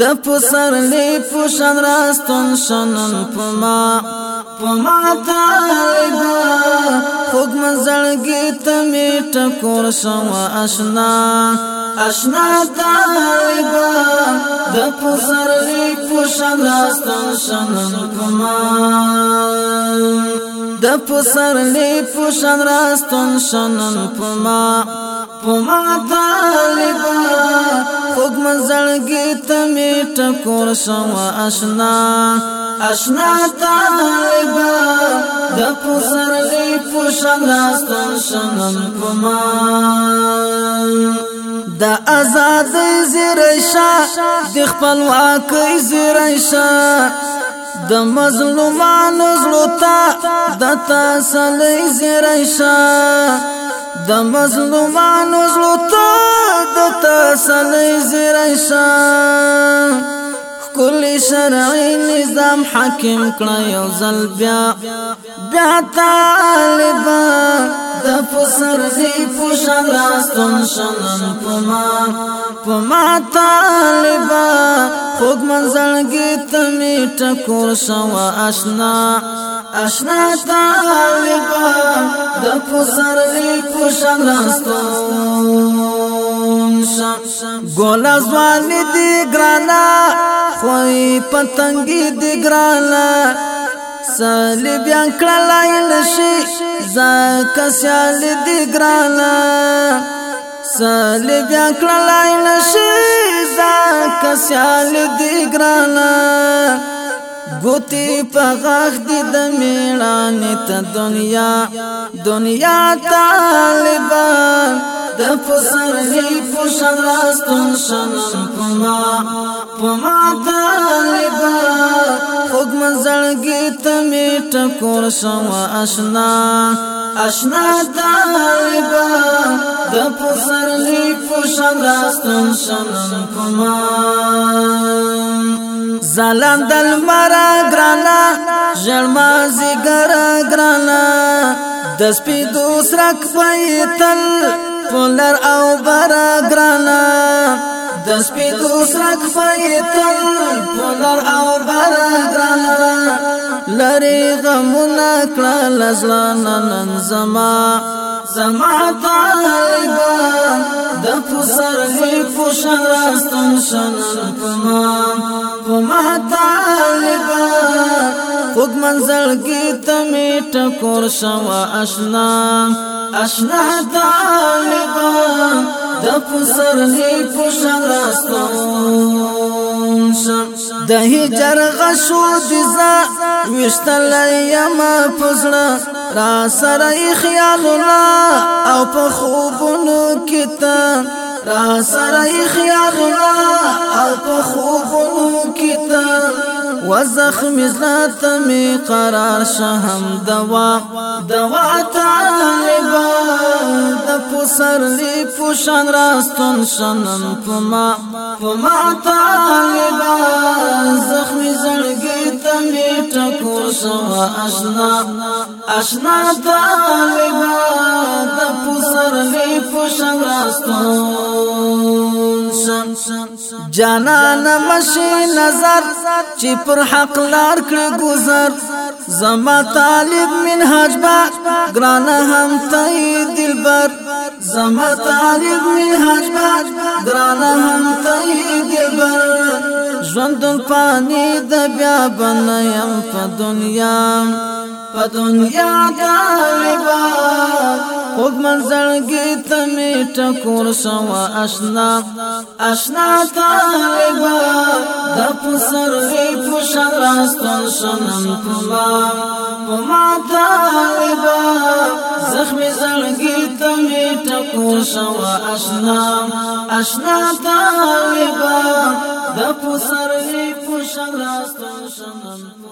د پسر لی پوشن راستون شنن پما پما تایدا خوږ منځلګي تمې ټکور شو آشنا آشنا تایدا د پسر لی پوشن راستون شنن پما د پسر لی پوشن راستون شنن پما پما طالبا خوږ منځلګي ته می ټکور شو آشنا آشنا طالبا د پسر لې پښناستان شمم پما د آزاد زریشا د خپلواک زریشا د مظلومانو زړه تا د تاسو لې زریشا د مظلومانو زلو ته د تسلی زیرشان شرعي نظام حاکم کړه یو ځل بیا دا طالبان د پسر زی پوشان راستون شنن پما پما طالبا خوږ منځلګي تمې ټکور شوا آشنا آشنا طالبا د پسر زی پوشان راستون ګولا ځوان دي ګرانا خوې پتنګي دي ګرانا سالي بیا کړلا لشي زکه سالي دي ګرانا سالي بیا کړلا لشي زکه سالي دي ګرانا ګوتی په غاغ دي د میړانه ته دنیا دنیا طالبان د پسرلی پوشن راستون شنن پما پما طالبا خوږ منځړګي تمې ټکور شوا آشنا آشنا طالبا د پسرلی پوشن راستون شنن پما زلند المرا گرانا ژړما زیګر گرانا د سپې دوسرک پېتل پولر او برا گرانا د سپیدو سرک فایتل پولر او برا گرانا لری غمونا کړه لزلانا نن زما زما طالبا د پسر هی پوشن راستن شن پما پما طالبا خود منزل کی تمی ټکور شوا اشنا اشنا طالبان د پسر هي پوشان راستون د هجر غشو دزا وشتل یما پزړه را سره خیالونه او په خوبونو کې ته را سره خیالونه او په خوبونو کې ته و زخم زلات می قرار شهم دوا دوا طالبا د پسر لی پوشان راستون شنم پما پما طالبا زخم زړګی تمی ټکور شو آشنا آشنا طالبا د پسر لی پوشان راستون شن جانان مشي نظر چې پر حق لار کړ گذر زما طالب منهج با ګران هم ته دلبر زما طالب منهج با ګران هم ته دلبر ژوند پانی د بیا بنیم په دنیا په دنیا طالبا خوب منځلګي تمې ټکور سو آشنا آشنا طالبا د پسر وی پښراستن شنم پما پما طالبا زخمي زلګي تمې ټکور سو آشنا آشنا طالبا د پسر وی پښراستن شنم